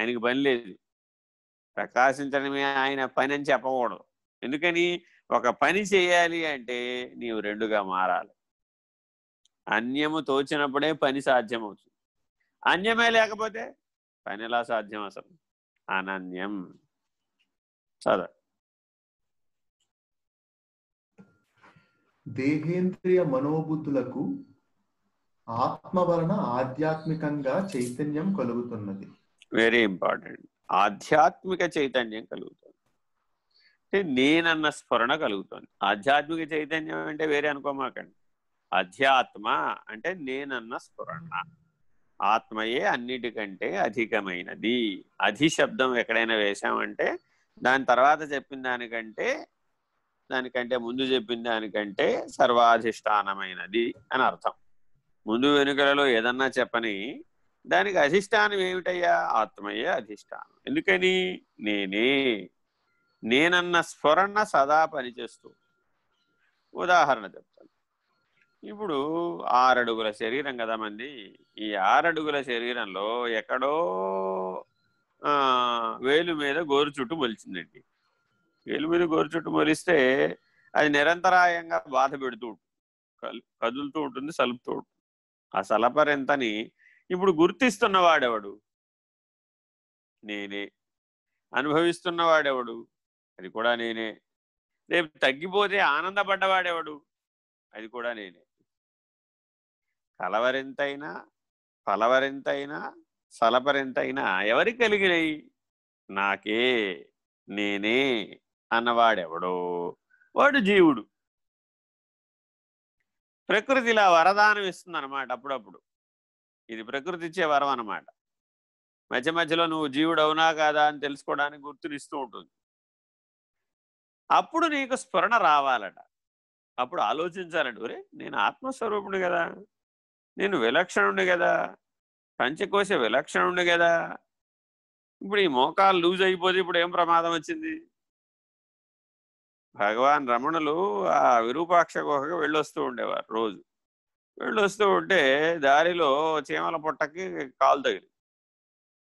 ఆయనకి పని లేదు. ప్రకాశించడమే ఆయన పని అని చెప్పకూడదు. ఎందుకని? ఒక పని చేయాలి అంటే నీవు రెండుగా మారాలి. అన్యము తోచినప్పుడే పని సాధ్యమవుతుంది. అన్యమే లేకపోతే పని ఎలా సాధ్యం అసలు? అనన్యం. చదవ దేహేంద్రియ మనోబుద్ధులకు ఆత్మ వలన ఆధ్యాత్మికంగా చైతన్యం కలుగుతున్నది. వెరీ ఇంపార్టెంట్ ఆధ్యాత్మిక చైతన్యం కలుగుతుంది. అంటే నేనన్న స్ఫురణ కలుగుతుంది. ఆధ్యాత్మిక చైతన్యం అంటే వేరే అనుకోమాకండి. అధ్యాత్మ అంటే నేనన్న స్ఫురణ. ఆత్మయే అన్నిటికంటే అధికమైనది. అధిశబ్దం ఎక్కడైనా వేశామంటే దాని తర్వాత చెప్పిన దానికంటే దానికంటే ముందు చెప్పిన దానికంటే సర్వాధిష్టానమైనది అని అర్థం. ముందు వెనుకలలో ఏదన్నా చెప్పని దానికి అధిష్టానం ఏమిటయ్యా? ఆత్మయే అధిష్టానం. ఎందుకని? నేనే. నేనన్న స్ఫురణ సదా పనిచేస్తూ ఉదాహరణ చెప్తాను. ఇప్పుడు ఆరడుగుల శరీరం కదా మంది? ఈ ఆరడుగుల శరీరంలో ఎక్కడో వేలు మీద గోరు చుట్టూ మొలిచిందండి. వేలు మీద గోరు చుట్టూ మొలిస్తే అది నిరంతరాయంగా బాధ పెడుతూ ఉంటుంది. కదులుతూ ఉంటుంది సలుపుతూ ఉంటుంది. ఆ సలపరింతని ఇప్పుడు గుర్తిస్తున్నవాడెవడు? నేనే. అనుభవిస్తున్నవాడెవడు? అది కూడా నేనే. రేపు తగ్గిపోతే ఆనందపడ్డవాడెవడు? అది కూడా నేనే. కలవరింతైనా పలవరింతైనా సలపరింతైనా ఎవరికి కలిగినాయి? నాకే. నేనే అన్నవాడెవడో? వాడు జీవుడు. ప్రకృతి ఇలా వరదానం ఇస్తుంది అనమాట అప్పుడప్పుడు. ఇది ప్రకృతి ఇచ్చే వరం అనమాట మధ్య మధ్యలో నువ్వు జీవుడు అవునా కాదా అని తెలుసుకోవడానికి గుర్తునిస్తూ ఉంటుంది. అప్పుడు నీకు స్ఫురణ రావాలట. అప్పుడు ఆలోచించాలండి ఒరే నేను ఆత్మస్వరూపుడు కదా. నేను విలక్షణుడు కదా. పంచకోశ విలక్షణుడు కదా. ఇప్పుడు ఈ మోకాలు లూజ్ అయిపోతే ఇప్పుడు ఏం ప్రమాదం వచ్చింది? భగవాన్ రమణులు ఆ విరూపాక్ష గుహకు వెళ్ళొస్తూ ఉండేవారు రోజు. వీళ్ళు వస్తూ ఉంటే దారిలో చీమల పుట్టకి కాలు తగిలి.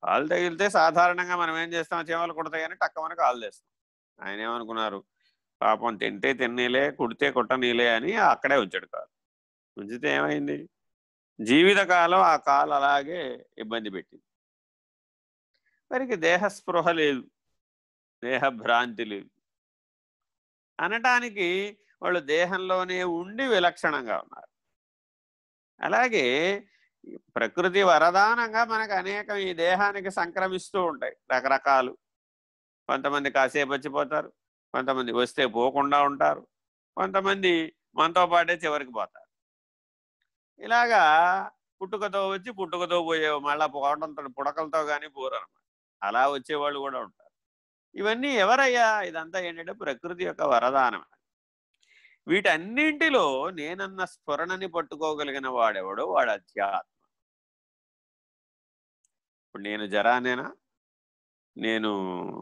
కాలు తగిలితే సాధారణంగా మనం ఏం చేస్తాం? చీమలు కుడతాయని టక్కమని కాలు తెస్తాం. ఆయన ఏమనుకున్నారు? పాపం తింటే తిన్నీలే కుడితే కుట్టనీలే అని అక్కడే ఉంచాడు కాలు. ఉంచితే ఏమైంది? జీవితకాలం ఆ కాలు అలాగే ఇబ్బంది పెట్టింది. మరికి దేహస్పృహ లేదు. దేహభ్రాంతి లేదు. అనటానికి వాళ్ళు దేహంలోనే ఉండి విలక్షణంగా ఉన్నారు. అలాగే ప్రకృతి వరదానంగా మనకు అనేకం ఈ దేహానికి సంక్రమిస్తూ ఉంటాయి రకరకాలు. కొంతమంది కాసేపు వచ్చిపోతారు కొంతమంది వస్తే పోకుండా ఉంటారు కొంతమంది మనతో పాటే చివరికి పోతారు. ఇలాగా పుట్టుకతో వచ్చి పుట్టుకతో పోయే మళ్ళా పోవడంతో పుడకలతో కానీ పోరనమాట. అలా వచ్చేవాళ్ళు కూడా ఉంటారు. ఇవన్నీ ఎవరయ్యా? ఇదంతా ఏంటంటే ప్రకృతి యొక్క వరదానమే వీటన్నింటిలో నేనన్న స్ఫురణని పట్టుకోగలిగిన వాడెవడో వాడు అధ్యాత్మ. ఇప్పుడు నేను జరానేనా? నేను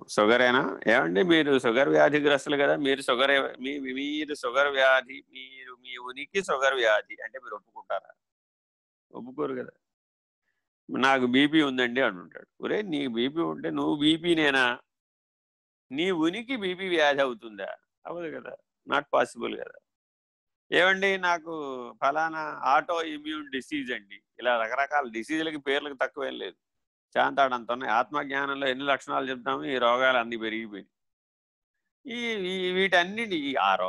షుగరేనా ఏమండి? మీరు షుగర్ వ్యాధిగ్రస్తులు కదా మీరు షుగర్ మీ మీరు షుగర్ వ్యాధి మీరు మీ ఉనికి షుగర్ వ్యాధి అంటే మీరు ఒప్పుకుంటారా? ఒప్పుకోరు కదా. నాకు బీపీ ఉందండి అంటుంటాడు ఒరే నీకు బీపీ ఉంటే నువ్వు బీపీ నేనా? నీ ఉనికి బీపీ వ్యాధి అవుతుందా? అవ్వదు కదా. నాట్ పాసిబుల్ కదా. ఏమండి నాకు ఫలానా ఆటో ఇమ్యూన్ డిసీజ్ అండి. ఇలా రకరకాల డిసీజులకి పేర్లకు తక్కువేం లేదు. శాంతాడంత ఉన్నాయి ఆత్మజ్ఞానంలో ఎన్ని లక్షణాలు చెప్తాము ఈ రోగాలు అన్ని పెరిగిపోయినాయి. ఈ వీటన్నిటి ఆ రో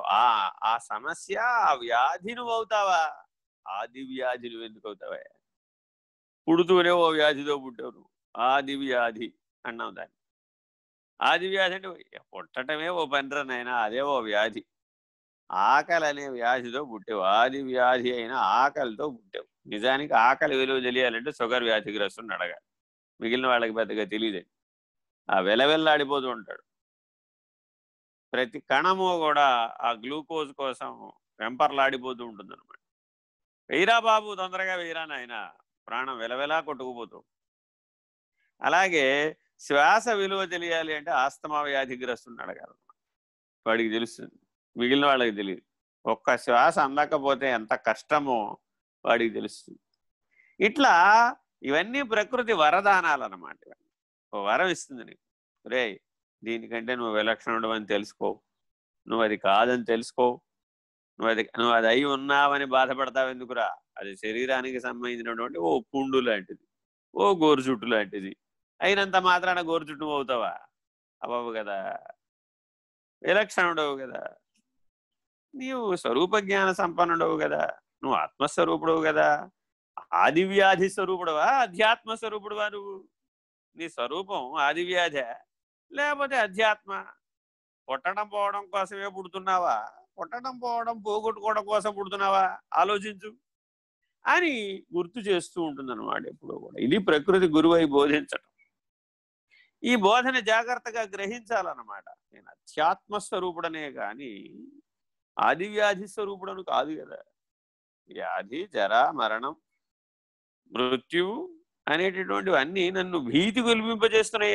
ఆ సమస్య ఆ వ్యాధి నువ్వు అవుతావా? ఆది వ్యాధి నువ్వు ఎందుకు అవుతావా? పుడుతూనే ఓ వ్యాధితో పుట్టావు ఆది వ్యాధి అన్నావు దాన్ని. ఆది వ్యాధి అంటే పుట్టటమే ఓ పనిరనైనా అదే ఓ వ్యాధి. ఆకలి అనే వ్యాధితో పుట్టావు. ఆది వ్యాధి అయిన ఆకలితో పుట్టావు. నిజానికి ఆకలి విలువ తెలియాలంటే షుగర్ వ్యాధిగ్రస్తుని అడగాలి. మిగిలిన వాళ్ళకి పెద్దగా తెలియదండి ఆ వెలవెల్లాడిపోతూ ఉంటాడు. ప్రతి కణము కూడా ఆ గ్లూకోజ్ కోసం వెంపర్లాడిపోతూ ఉంటుంది అనమాట వెయ్యిరా బాబు తొందరగా వెయ్యిరా నాయన. ప్రాణం వెలవెలా కొట్టుకుపోతూ అలాగే శ్వాస విలువ తెలియాలి అంటే ఆస్తమా వ్యాధిగ్రస్తుని అడగాలి వాడికి తెలుస్తుంది. మిగిలిన వాళ్ళకి తెలియదు ఒక్క శ్వాస అందకపోతే ఎంత కష్టమో వాడికి తెలుస్తుంది. ఇట్లా ఇవన్నీ ప్రకృతి వరదానాలు అన్నమాట ఓ వరం ఇస్తుంది నీకు. రే దీనికంటే నువ్వు విలక్షణుడు అని తెలుసుకో. నువ్వు అది కాదని తెలుసుకో. నువ్వు అది నువ్వు అది అయి ఉన్నావని బాధపడతావు ఎందుకురా? అది శరీరానికి సంబంధించినటువంటి ఓ పుండు లాంటిది. ఓ గోరుచుట్టు లాంటిది. అయినంత మాత్రాన గోరుచుట్టు అవుతావా? అవ్వవు కదా. విలక్షణుడవు కదా. నీవు స్వరూప జ్ఞాన సంపన్నుడవు కదా. నువ్వు ఆత్మస్వరూపుడవు కదా. ఆదివ్యాధి స్వరూపుడవా? అధ్యాత్మ స్వరూపుడువా నువ్వు? నీ స్వరూపం ఆదివ్యాధ. లేకపోతే అధ్యాత్మ. పుట్టడం పోవడం కోసమే పుడుతున్నావా? పుట్టడం పోవడం పోగొట్టుకోవడం కోసం పుడుతున్నావా? ఆలోచించు. అని గుర్తు చేస్తూ ఉంటుందన్నమాట ఎప్పుడూ కూడా. ఇది ప్రకృతి గురువై బోధించటం. ఈ బోధన జాగ్రత్తగా గ్రహించాలన్నమాట. నేను అధ్యాత్మ స్వరూపుడనే కానీ ఆది వ్యాధి స్వరూపుడను కాదు కదా. వ్యాధి జర మరణం మృత్యువు అనేటటువంటివన్నీ నన్ను భీతి గొలిపింపజేస్తున్నాయి